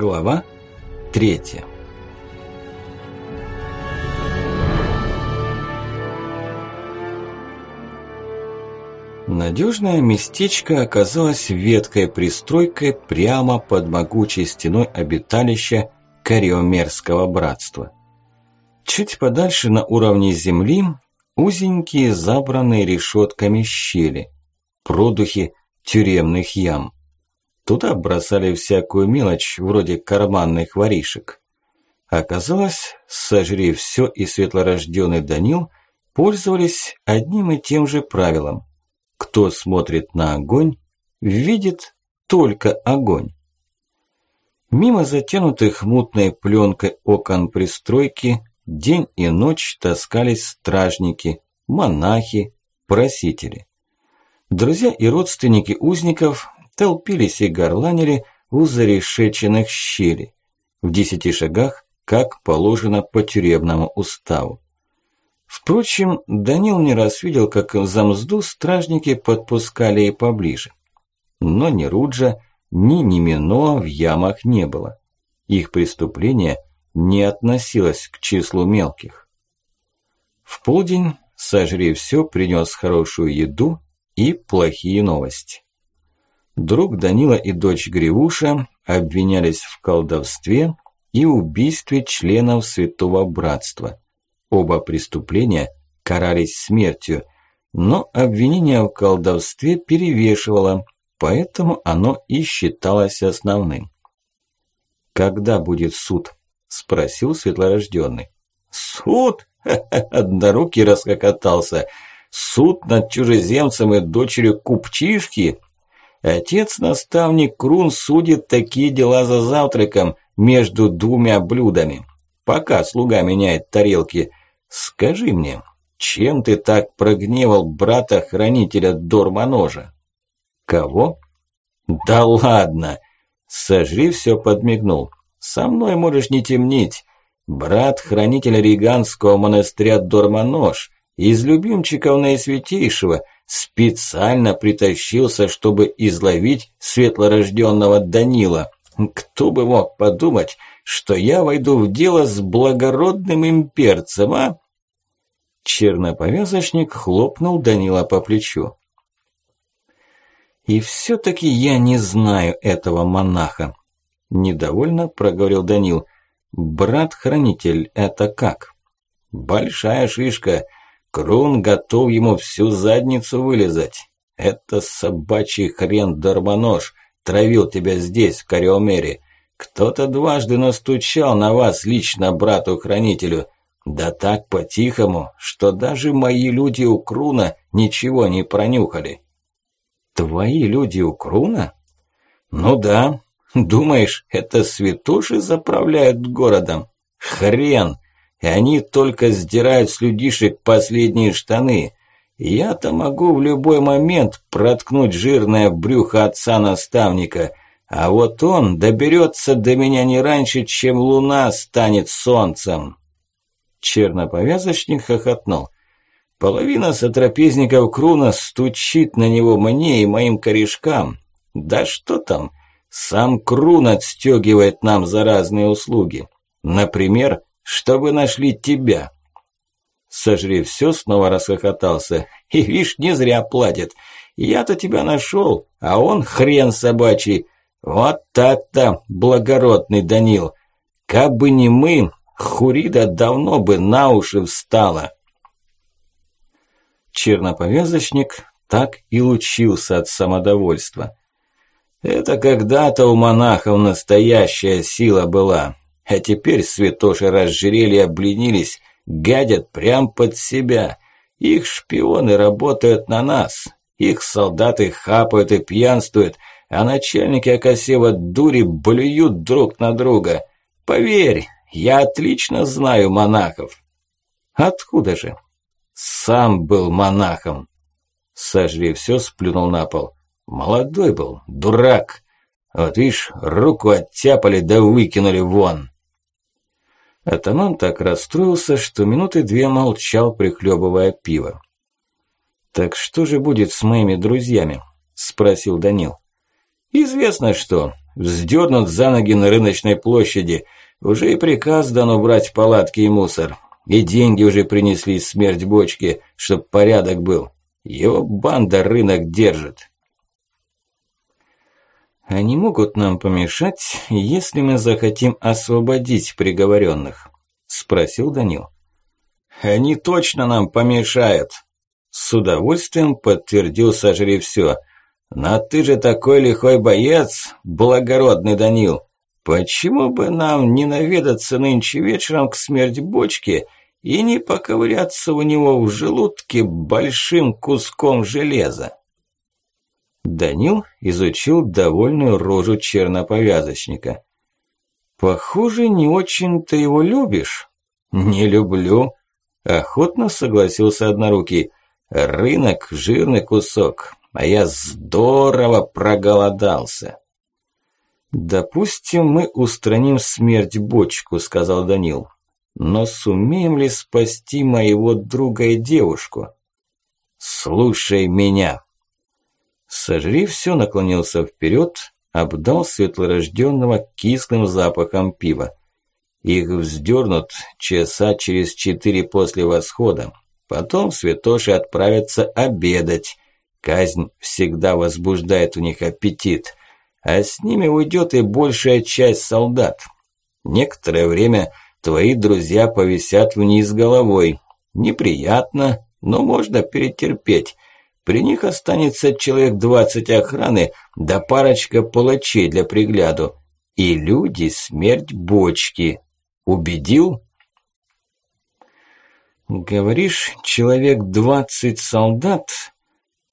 Глава третья. Надежное местечко оказалось веткой пристройкой прямо под могучей стеной обиталища Кариомерского братства. Чуть подальше на уровне земли узенькие забранные решетками щели, продухи тюремных ям. Туда бросали всякую мелочь, вроде карманных воришек. Оказалось, сожри все и светлорожденный Данил пользовались одним и тем же правилом. Кто смотрит на огонь, видит только огонь. Мимо затянутых мутной пленкой окон пристройки день и ночь таскались стражники, монахи, просители. Друзья и родственники узников толпились и горланили у зарешеченных щелей, в десяти шагах, как положено по тюремному уставу. Впрочем, Данил не раз видел, как за мзду стражники подпускали и поближе. Но ни Руджа, ни Немино в ямах не было. Их преступление не относилось к числу мелких. В полдень сожри все принес хорошую еду и плохие новости. Друг Данила и дочь Гривуша обвинялись в колдовстве и убийстве членов Святого Братства. Оба преступления карались смертью, но обвинение в колдовстве перевешивало, поэтому оно и считалось основным. «Когда будет суд?» – спросил светлорожденный. «Суд?» – однорукий расхохотался. «Суд над чужеземцем и дочерью купчишки?» Отец-наставник Крун судит такие дела за завтраком между двумя блюдами. Пока слуга меняет тарелки. Скажи мне, чем ты так прогневал брата-хранителя Дормоножа? Кого? Да ладно. Сожри все подмигнул. Со мной можешь не темнить. Брат-хранитель Риганского монастыря Дормонож, из любимчиков наисвятейшего – специально притащился, чтобы изловить светлорожденного Данила. Кто бы мог подумать, что я войду в дело с благородным имперцем, а? Черноповязочник хлопнул Данила по плечу. «И все-таки я не знаю этого монаха», – недовольно проговорил Данил. «Брат-хранитель, это как?» «Большая шишка. Крун готов ему всю задницу вылезать. Это собачий хрен Дармонож травил тебя здесь, в Кариомере. Кто-то дважды настучал на вас лично брату-хранителю. Да так по-тихому, что даже мои люди у Круна ничего не пронюхали. Твои люди у Круна? Ну да. Думаешь, это святоши заправляют городом? Хрен! И они только сдирают с людишек последние штаны. Я-то могу в любой момент проткнуть жирное брюхо отца-наставника, а вот он доберется до меня не раньше, чем луна станет солнцем. Черноповязочник хохотнул. Половина сотрапезников Круна стучит на него мне и моим корешкам. Да что там, сам Крун отстегивает нам за разные услуги. Например, чтобы нашли тебя. Сожри все, снова расхохотался. И вишь, не зря платит. Я-то тебя нашел, а он хрен собачий. Вот так-то, благородный Данил. Как бы не мы, Хурида давно бы на уши встала. Черноповязочник так и лучился от самодовольства. Это когда-то у монахов настоящая сила была. А теперь святоши разжирели и обленились, гадят прям под себя. Их шпионы работают на нас. Их солдаты хапают и пьянствуют, а начальники Акасева дури блюют друг на друга. Поверь, я отлично знаю монахов. Откуда же? Сам был монахом. Сожри все, сплюнул на пол. Молодой был, дурак. Вот видишь, руку оттяпали да выкинули вон. Атаман так расстроился, что минуты две молчал, прихлебывая пиво. «Так что же будет с моими друзьями?» – спросил Данил. «Известно что. вздернут за ноги на рыночной площади. Уже и приказ дан убрать палатки и мусор. И деньги уже принесли смерть бочки, чтоб порядок был. Его банда рынок держит. Они могут нам помешать, если мы захотим освободить приговоренных? Спросил Данил. Они точно нам помешают. С удовольствием подтвердил сожри все. Но ты же такой лихой боец, благородный Данил. Почему бы нам не наведаться нынче вечером к смерть бочки и не поковыряться у него в желудке большим куском железа? Данил изучил довольную рожу черноповязочника. «Похоже, не очень ты его любишь». «Не люблю», – охотно согласился однорукий. «Рынок – жирный кусок, а я здорово проголодался». «Допустим, мы устраним смерть бочку», – сказал Данил. «Но сумеем ли спасти моего друга и девушку?» «Слушай меня», Сожри все наклонился вперед, обдал светлорожденного кислым запахом пива. Их вздернут часа через четыре после восхода. Потом святоши отправятся обедать. Казнь всегда возбуждает у них аппетит. А с ними уйдет и большая часть солдат. Некоторое время твои друзья повисят вниз головой. Неприятно, но можно перетерпеть. При них останется человек двадцать охраны, да парочка палачей для пригляду. И люди смерть бочки. Убедил? Говоришь, человек двадцать солдат?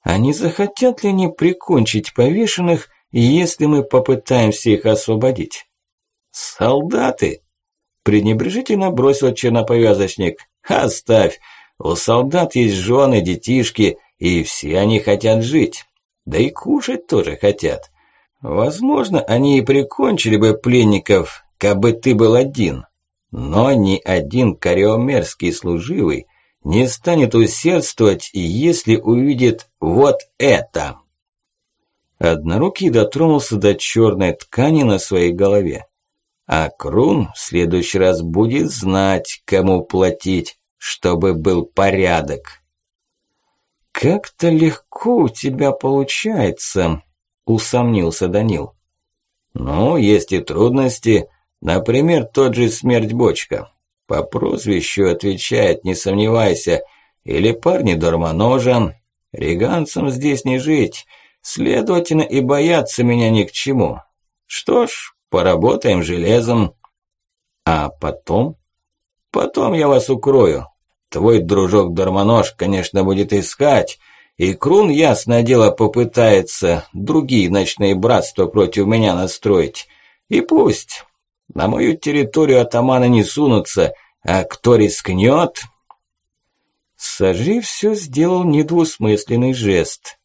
А не захотят ли они прикончить повешенных, если мы попытаемся их освободить? Солдаты? Пренебрежительно бросил черноповязочник. Оставь, у солдат есть жены, детишки, и все они хотят жить. Да и кушать тоже хотят. Возможно, они и прикончили бы пленников, кабы ты был один. Но ни один кариомерский служивый не станет усердствовать, если увидит вот это. Однорукий дотронулся до черной ткани на своей голове. А Крун в следующий раз будет знать, кому платить, чтобы был порядок. «Как-то легко у тебя получается», – усомнился Данил. «Ну, есть и трудности. Например, тот же смерть бочка. По прозвищу отвечает, не сомневайся. Или парни дармоножен. Риганцам здесь не жить. Следовательно, и бояться меня ни к чему. Что ж, поработаем железом. А потом? Потом я вас укрою. Твой дружок Дармонож, конечно, будет искать, и Крун, ясное дело, попытается другие ночные братства против меня настроить. И пусть. На мою территорию атаманы не сунутся, а кто рискнет... Сожри все сделал недвусмысленный жест.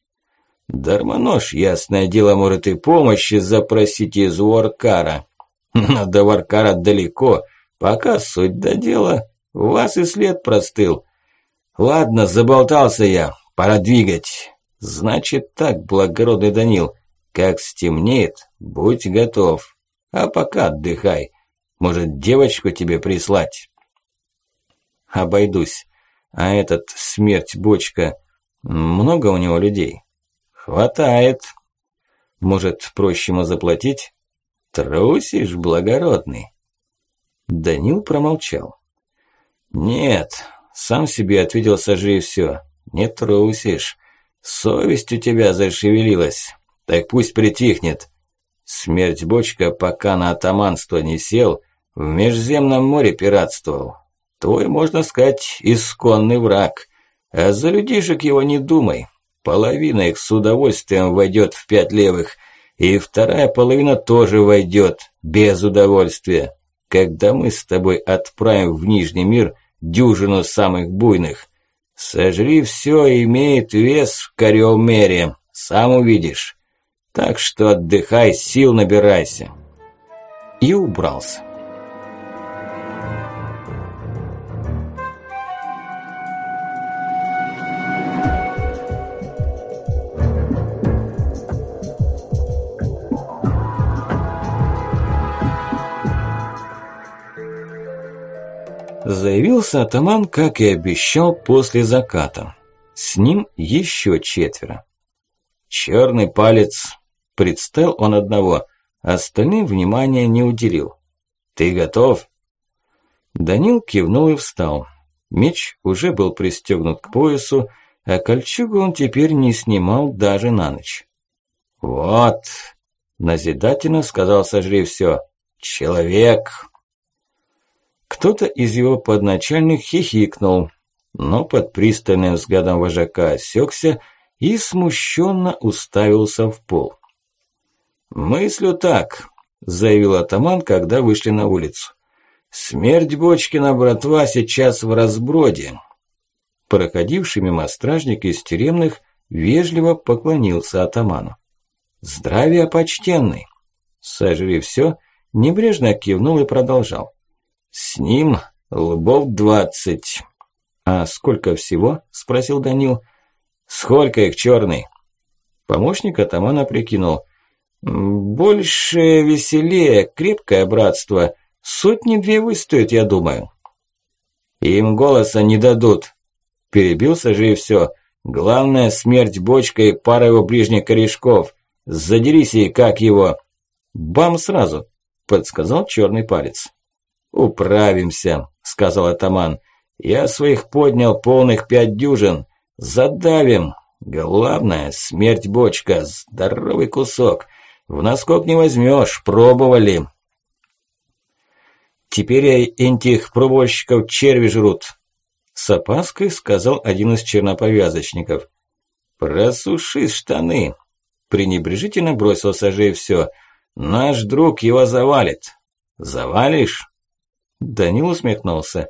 Дармонож, ясное дело, может и помощи запросить из Уаркара. Но до Варкара далеко, пока суть до дела у вас и след простыл. Ладно, заболтался я, пора двигать. Значит так, благородный Данил, как стемнеет, будь готов. А пока отдыхай. Может, девочку тебе прислать? Обойдусь. А этот смерть бочка, много у него людей? Хватает. Может, проще ему заплатить? Трусишь, благородный. Данил промолчал. «Нет», – сам себе ответил сожри все. «Не трусишь. Совесть у тебя зашевелилась. Так пусть притихнет. Смерть бочка, пока на атаманство не сел, в межземном море пиратствовал. Твой, можно сказать, исконный враг. А за людишек его не думай. Половина их с удовольствием войдет в пять левых, и вторая половина тоже войдет, без удовольствия. Когда мы с тобой отправим в Нижний мир дюжину самых буйных. Сожри все, имеет вес в Кариомере, сам увидишь. Так что отдыхай, сил набирайся. И убрался. Заявился атаман, как и обещал, после заката. С ним еще четверо. Черный палец. Представил он одного, остальным внимания не уделил. «Ты готов?» Данил кивнул и встал. Меч уже был пристегнут к поясу, а кольчугу он теперь не снимал даже на ночь. «Вот!» – назидательно сказал сожри все. «Человек!» Кто-то из его подначальных хихикнул, но под пристальным взглядом вожака осекся и смущенно уставился в пол. «Мыслю так», – заявил атаман, когда вышли на улицу. «Смерть Бочкина, братва, сейчас в разброде». Проходивший мимо стражник из тюремных вежливо поклонился атаману. «Здравия, почтенный!» Сожри все, небрежно кивнул и продолжал. «С ним лбов двадцать». «А сколько всего?» – спросил Данил. «Сколько их, черный?» Помощник атамана прикинул. «Больше веселее, крепкое братство. Сотни-две выстоят, я думаю». «Им голоса не дадут», – перебился же и все. «Главное – смерть бочкой и пара его ближних корешков. Задерись и как его!» «Бам сразу!» – подсказал черный палец. «Управимся», – сказал атаман. «Я своих поднял полных пять дюжин. Задавим. Главное – смерть бочка, здоровый кусок. В наскок не возьмешь, пробовали». «Теперь этих пробовальщиков черви жрут», – с опаской сказал один из черноповязочников. «Просуши штаны», – пренебрежительно бросил Сажей все. «Наш друг его завалит». «Завалишь?» Данил усмехнулся.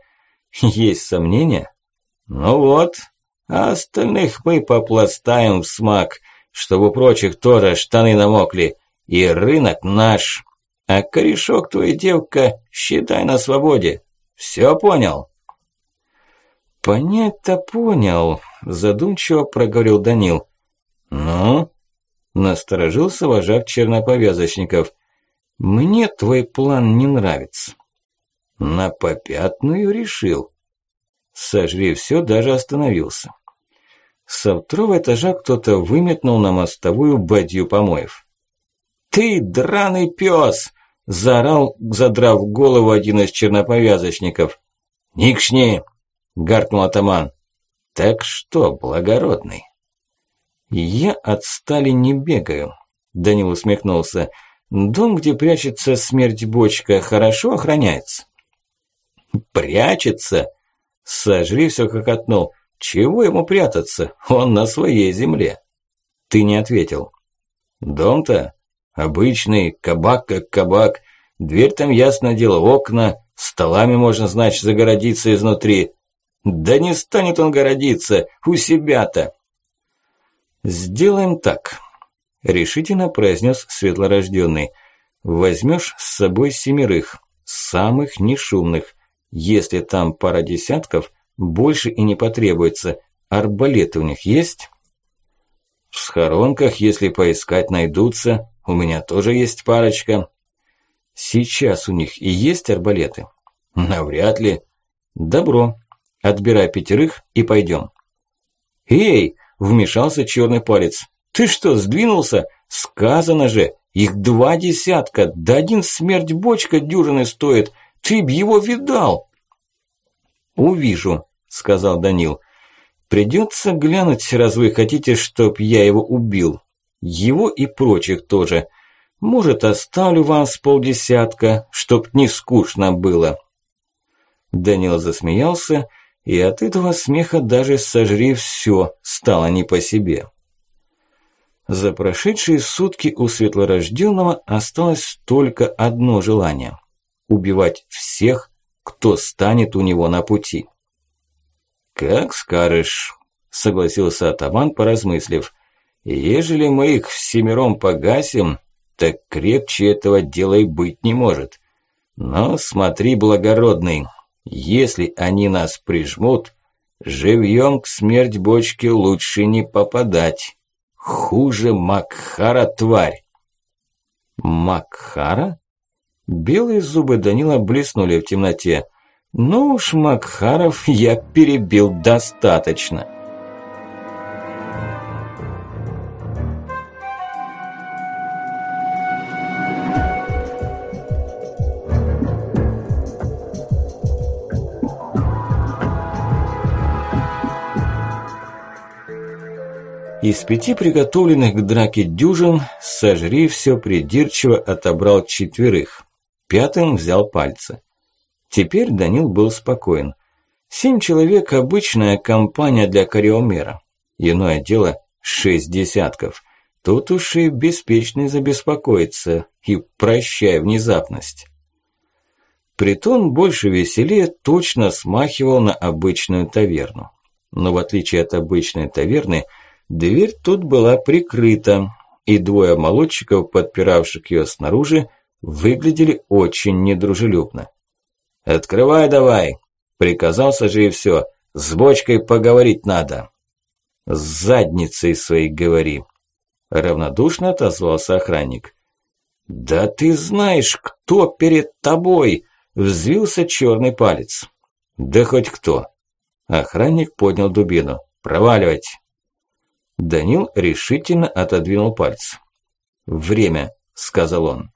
«Есть сомнения?» «Ну вот, а остальных мы попластаем в смак, чтобы у прочих тоже штаны намокли, и рынок наш. А корешок твоя девка, считай на свободе. Все понял?» «Понять-то понял», – задумчиво проговорил Данил. «Ну?» – насторожился вожак черноповязочников. «Мне твой план не нравится». На попятную решил. Сожри все, даже остановился. Со второго этажа кто-то выметнул на мостовую бадью помоев. «Ты, драный пес!» – заорал, задрав голову один из черноповязочников. «Никшни!» – гаркнул атаман. «Так что, благородный?» «Я от стали не бегаю», – Данил усмехнулся. «Дом, где прячется смерть бочка, хорошо охраняется?» Прячется? Сожри все хохотнул. Чего ему прятаться? Он на своей земле. Ты не ответил. Дом-то обычный, кабак как кабак. Дверь там, ясно дело, окна. Столами можно, значит, загородиться изнутри. Да не станет он городиться, у себя-то. Сделаем так, решительно произнес светлорожденный. Возьмешь с собой семерых, самых нешумных. Если там пара десятков, больше и не потребуется. Арбалеты у них есть? В схоронках, если поискать, найдутся. У меня тоже есть парочка. Сейчас у них и есть арбалеты? Навряд ли. Добро. Отбирай пятерых и пойдем. Эй, вмешался черный палец. Ты что, сдвинулся? Сказано же, их два десятка, да один смерть бочка дюжины стоит. Ты б его видал!» «Увижу», – сказал Данил. «Придется глянуть, раз вы хотите, чтоб я его убил. Его и прочих тоже. Может, оставлю вам с полдесятка, чтоб не скучно было». Данил засмеялся, и от этого смеха даже сожри все стало не по себе. За прошедшие сутки у светлорожденного осталось только одно желание убивать всех, кто станет у него на пути. «Как скажешь», – согласился атаман, поразмыслив. «Ежели мы их всемиром погасим, так крепче этого дела и быть не может. Но смотри, благородный, если они нас прижмут, живьем к смерть бочки лучше не попадать. Хуже Макхара тварь». «Макхара?» Белые зубы Данила блеснули в темноте. Ну уж, Макхаров, я перебил достаточно. Из пяти приготовленных к драке дюжин сожри все придирчиво отобрал четверых. Пятым взял пальцы. Теперь Данил был спокоен. Семь человек – обычная компания для кариомера. Иное дело – шесть десятков. Тут уж и беспечный забеспокоится, и прощай внезапность. Притон больше веселее точно смахивал на обычную таверну. Но в отличие от обычной таверны, дверь тут была прикрыта, и двое молодчиков, подпиравших ее снаружи, выглядели очень недружелюбно. «Открывай давай!» – приказался же и все. «С бочкой поговорить надо!» «С задницей своей говори!» – равнодушно отозвался охранник. «Да ты знаешь, кто перед тобой!» – взвился черный палец. «Да хоть кто!» Охранник поднял дубину. «Проваливать!» Данил решительно отодвинул палец. «Время», – сказал он.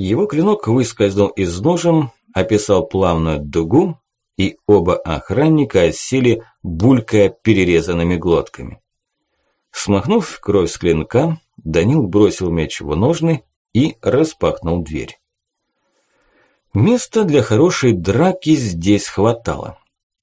Его клинок выскользнул из ножен, описал плавную дугу, и оба охранника осели, булькая перерезанными глотками. Смахнув кровь с клинка, Данил бросил меч в ножны и распахнул дверь. Места для хорошей драки здесь хватало.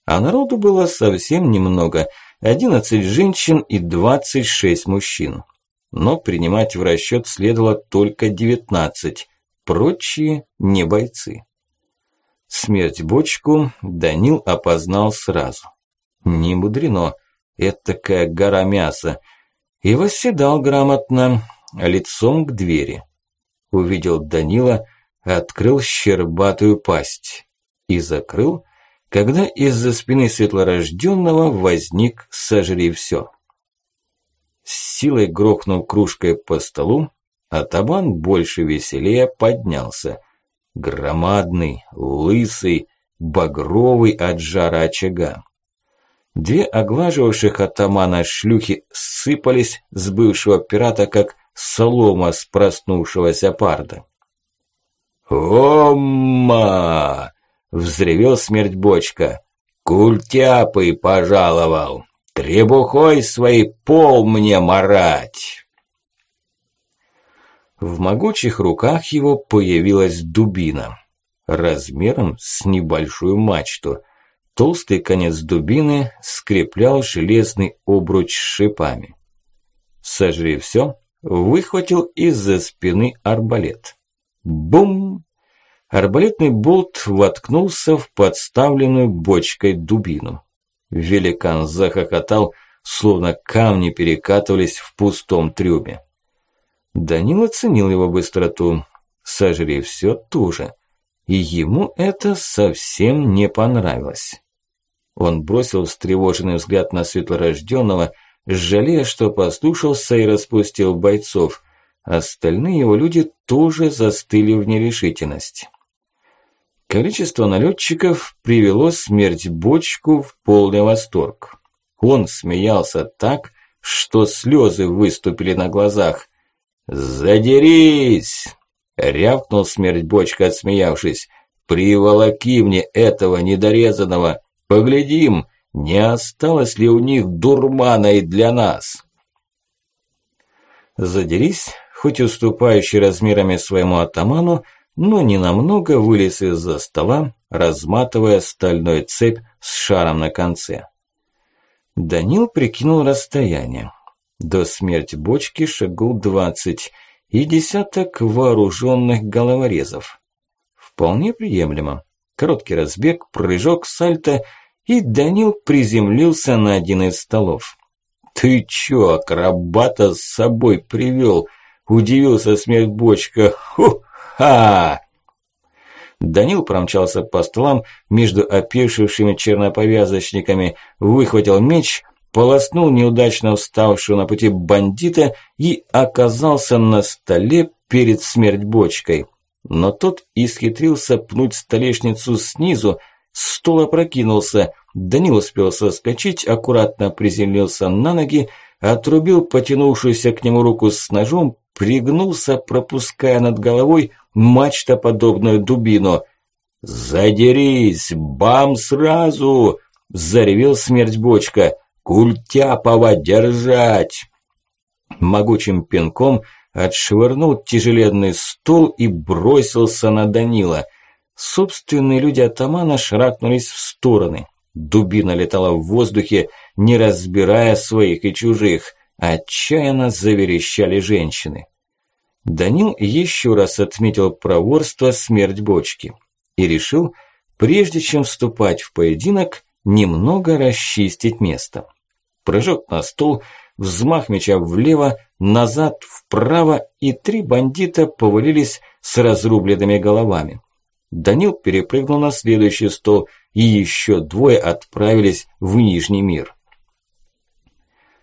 А народу было совсем немного – 11 женщин и 26 мужчин. Но принимать в расчет следовало только 19, Прочие не бойцы. Смерть бочку Данил опознал сразу. Не мудрено, это такая гора мяса. И восседал грамотно, лицом к двери. Увидел Данила, открыл щербатую пасть и закрыл, когда из-за спины светлорожденного возник «Сожри все». С силой грохнув кружкой по столу, Атаман больше веселее поднялся. Громадный, лысый, багровый от жара очага. Две оглаживавших атамана шлюхи сыпались с бывшего пирата, как солома с проснувшегося парда. «Омма!» – взревел смерть бочка. «Культяпый пожаловал! Требухой своей пол мне марать!» В могучих руках его появилась дубина, размером с небольшую мачту. Толстый конец дубины скреплял железный обруч с шипами. Сожри все, выхватил из-за спины арбалет. Бум! Арбалетный болт воткнулся в подставленную бочкой дубину. Великан захохотал, словно камни перекатывались в пустом трюме. Данил оценил его быстроту. Сожри все туже. И ему это совсем не понравилось. Он бросил встревоженный взгляд на светлорожденного, жалея, что послушался и распустил бойцов. Остальные его люди тоже застыли в нерешительности. Количество налетчиков привело смерть бочку в полный восторг. Он смеялся так, что слезы выступили на глазах. «Задерись!» – рявкнул смерть бочка, отсмеявшись. «Приволоки мне этого недорезанного! Поглядим, не осталось ли у них дурмана и для нас!» Задерись, хоть уступающий размерами своему атаману, но ненамного вылез из-за стола, разматывая стальной цепь с шаром на конце. Данил прикинул расстояние. До смерти бочки шагов двадцать и десяток вооруженных головорезов. Вполне приемлемо. Короткий разбег, прыжок, сальто, и Данил приземлился на один из столов. «Ты чё, акробата с собой привёл?» – удивился смерть бочка. «Ху-ха!» Данил промчался по столам между опешившими черноповязочниками, выхватил меч – полоснул неудачно вставшего на пути бандита и оказался на столе перед смерть бочкой. но тот исхитрился пнуть столешницу снизу, стол опрокинулся, Данил успел соскочить, аккуратно приземлился на ноги, отрубил потянувшуюся к нему руку с ножом, пригнулся, пропуская над головой мачтоподобную дубину. «Задерись! Бам сразу!» – заревел смерть бочка. «Культяпова держать!» Могучим пинком отшвырнул тяжеленный стул и бросился на Данила. Собственные люди атамана шракнулись в стороны. Дубина летала в воздухе, не разбирая своих и чужих. Отчаянно заверещали женщины. Данил еще раз отметил проворство смерть бочки и решил, прежде чем вступать в поединок, немного расчистить место. Прыжок на стул, взмах меча влево, назад, вправо, и три бандита повалились с разрубленными головами. Данил перепрыгнул на следующий стол, и еще двое отправились в Нижний мир.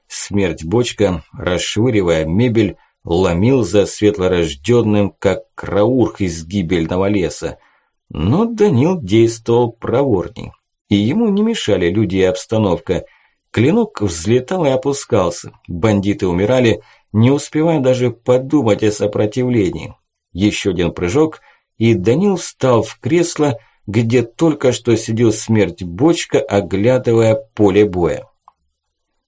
Смерть бочка, расшвыривая мебель, ломил за светлорожденным, как краурх из гибельного леса. Но Данил действовал проворней, и ему не мешали люди и обстановка. Клинок взлетал и опускался, бандиты умирали, не успевая даже подумать о сопротивлении. Еще один прыжок, и Данил встал в кресло, где только что сидел смерть бочка, оглядывая поле боя.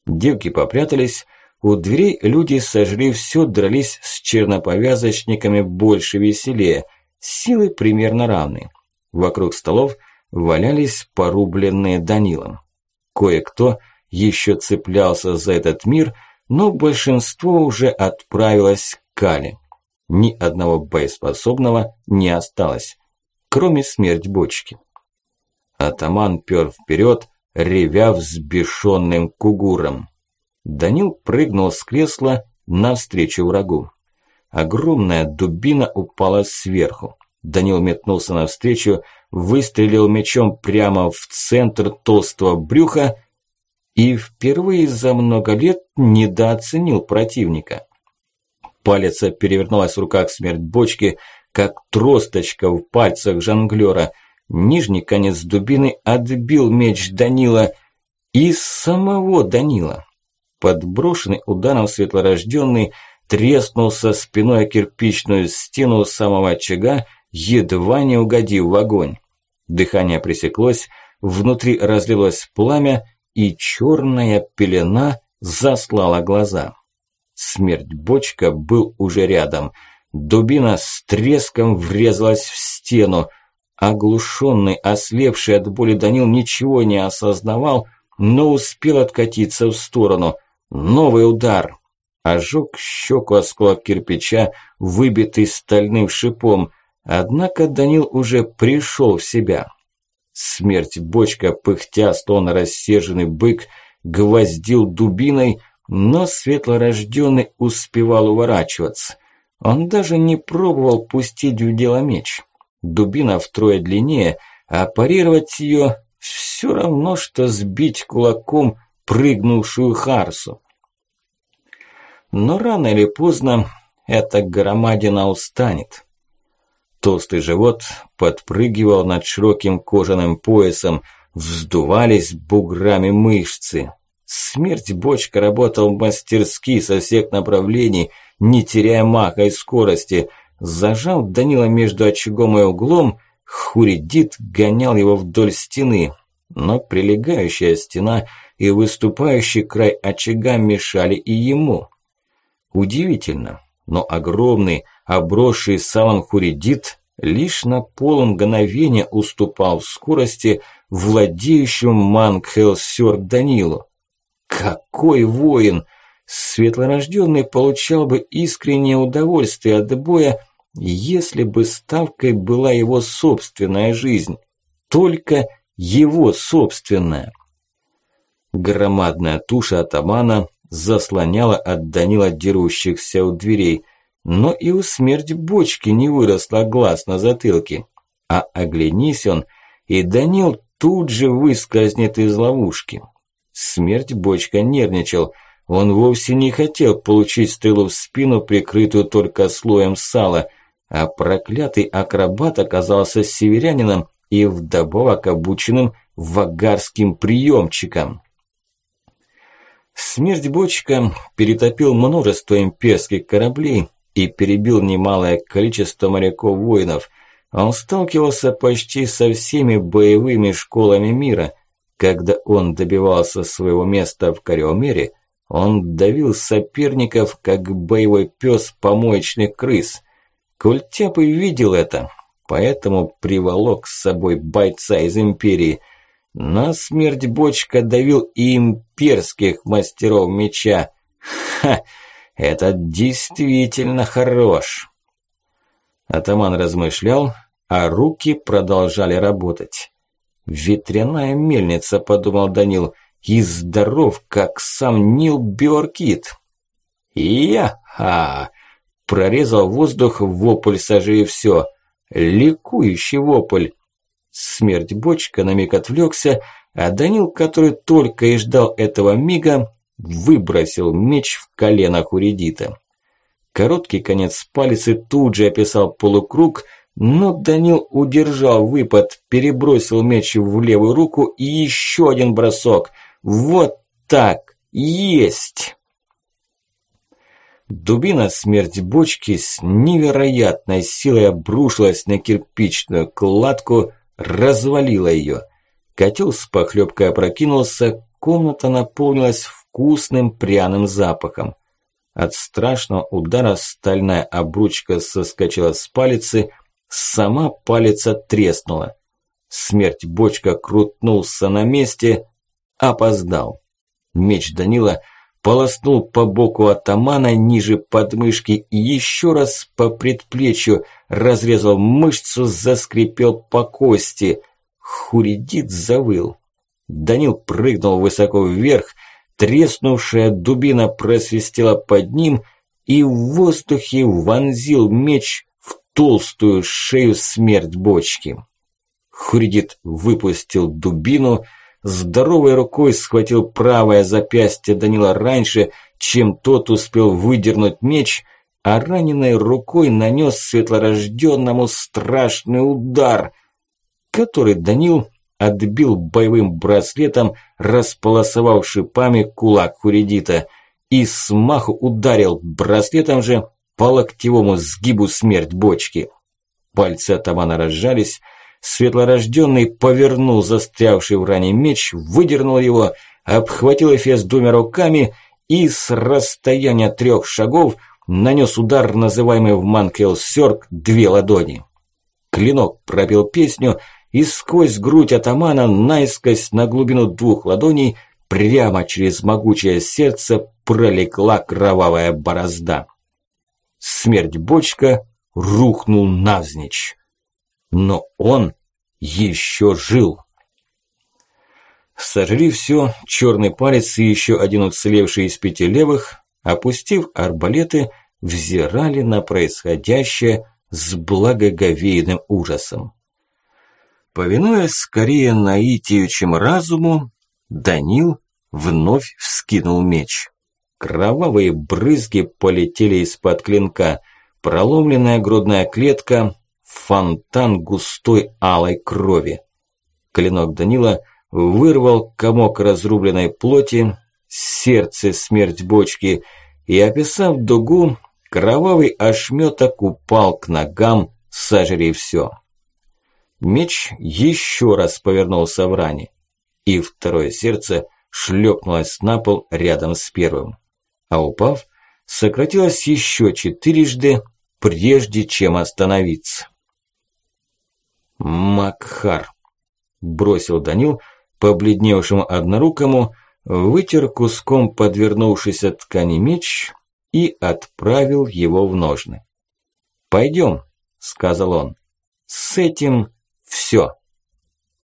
Девки попрятались, у дверей люди сожгли все, дрались с черноповязочниками больше веселее, силы примерно равны. Вокруг столов валялись порубленные Данилом. Кое-кто еще цеплялся за этот мир, но большинство уже отправилось к Кале. Ни одного боеспособного не осталось кроме смерть бочки. Атаман пёр вперед, ревя взбешенным кугуром. Данил прыгнул с кресла навстречу врагу. Огромная дубина упала сверху. Данил метнулся навстречу, выстрелил мечом прямо в центр толстого брюха и впервые за много лет недооценил противника. Палец перевернулась в руках смерть бочки, как тросточка в пальцах жонглёра. Нижний конец дубины отбил меч Данила и самого Данила. Подброшенный ударом светлорожденный треснулся спиной о кирпичную стену самого очага, едва не угодив в огонь. Дыхание пресеклось, внутри разлилось пламя, и черная пелена заслала глаза. Смерть бочка был уже рядом – Дубина с треском врезалась в стену. Оглушенный, ослепший от боли Данил ничего не осознавал, но успел откатиться в сторону. Новый удар. Ожег щеку осколок кирпича, выбитый стальным шипом. Однако Данил уже пришел в себя. Смерть бочка, пыхтя, словно рассерженный бык, гвоздил дубиной, но светлорожденный успевал уворачиваться. Он даже не пробовал пустить в дело меч. Дубина втрое длиннее, а парировать ее все равно, что сбить кулаком прыгнувшую Харсу. Но рано или поздно эта громадина устанет. Толстый живот подпрыгивал над широким кожаным поясом, вздувались буграми мышцы. Смерть бочка работал мастерски со всех направлений – не теряя маха и скорости. Зажал Данила между очагом и углом, Хуридит гонял его вдоль стены, но прилегающая стена и выступающий край очага мешали и ему. Удивительно, но огромный, обросший салом Хуридит лишь на полмгновения уступал в скорости владеющему Мангхелсёр Данилу. Какой воин! Светлорожденный получал бы искреннее удовольствие от боя, если бы ставкой была его собственная жизнь. Только его собственная. Громадная туша атамана заслоняла от Данила дерущихся у дверей, но и у смерть бочки не выросла глаз на затылке. А оглянись он, и Данил тут же выскользнет из ловушки. Смерть бочка нервничал – он вовсе не хотел получить стрелу в спину, прикрытую только слоем сала. а проклятый акробат оказался северянином и вдобавок обученным вагарским приемчиком. Смерть Бочка перетопил множество имперских кораблей и перебил немалое количество моряков-воинов. Он сталкивался почти со всеми боевыми школами мира. Когда он добивался своего места в Кариомере, он давил соперников, как боевой пес помоечных крыс. Культяпы видел это, поэтому приволок с собой бойца из Империи – на смерть бочка давил и имперских мастеров меча. Ха! Это действительно хорош. Атаман размышлял, а руки продолжали работать. «Ветряная мельница», – подумал Данил, – «и здоров, как сам Нил Биоркит». «Я-ха!» – прорезал воздух вопль «Сожи все!» Ликующий вопль. Смерть бочка на миг отвлекся, а Данил, который только и ждал этого мига, выбросил меч в колено Хуридита. Короткий конец палицы тут же описал полукруг, но Данил удержал выпад, перебросил меч в левую руку и еще один бросок. Вот так! Есть! Дубина смерть бочки с невероятной силой обрушилась на кирпичную кладку, развалила ее. Котел с похлебкой опрокинулся, комната наполнилась вкусным пряным запахом. От страшного удара стальная обручка соскочила с палицы, сама палица треснула. Смерть бочка крутнулся на месте, опоздал. Меч Данила полоснул по боку атамана ниже подмышки и еще раз по предплечью, разрезал мышцу, заскрипел по кости. Хуридит завыл. Данил прыгнул высоко вверх, треснувшая дубина просвистела под ним и в воздухе вонзил меч в толстую шею смерть бочки. Хуридит выпустил дубину, здоровой рукой схватил правое запястье Данила раньше, чем тот успел выдернуть меч – а раненой рукой нанес светлорожденному страшный удар, который Данил отбил боевым браслетом, располосовав шипами кулак Хуридита, и смаху ударил браслетом же по локтевому сгибу смерть бочки. Пальцы атамана разжались, светлорожденный повернул застрявший в ране меч, выдернул его, обхватил эфес двумя руками и с расстояния трех шагов – нанес удар, называемый в Манкел Сёрк, две ладони. Клинок пробил песню, и сквозь грудь атамана, наискось на глубину двух ладоней, прямо через могучее сердце пролегла кровавая борозда. Смерть бочка рухнул навзничь. Но он еще жил. Сожри все, черный палец и еще один уцелевший из пяти левых опустив арбалеты, взирали на происходящее с благоговейным ужасом. Повинуясь скорее наитию, чем разуму, Данил вновь вскинул меч. Кровавые брызги полетели из-под клинка, проломленная грудная клетка, фонтан густой алой крови. Клинок Данила вырвал комок разрубленной плоти, сердце смерть бочки, и, описав дугу, кровавый ошметок упал к ногам, сожри все. Меч еще раз повернулся в ране, и второе сердце шлепнулось на пол рядом с первым, а упав, сократилось еще четырежды, прежде чем остановиться. «Макхар», – бросил Данил, побледневшему однорукому, – вытер куском подвернувшейся ткани меч и отправил его в ножны. «Пойдем», – сказал он, – «с этим все».